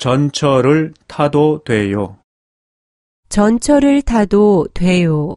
전철을 타도 돼요. 전철을 타도 돼요.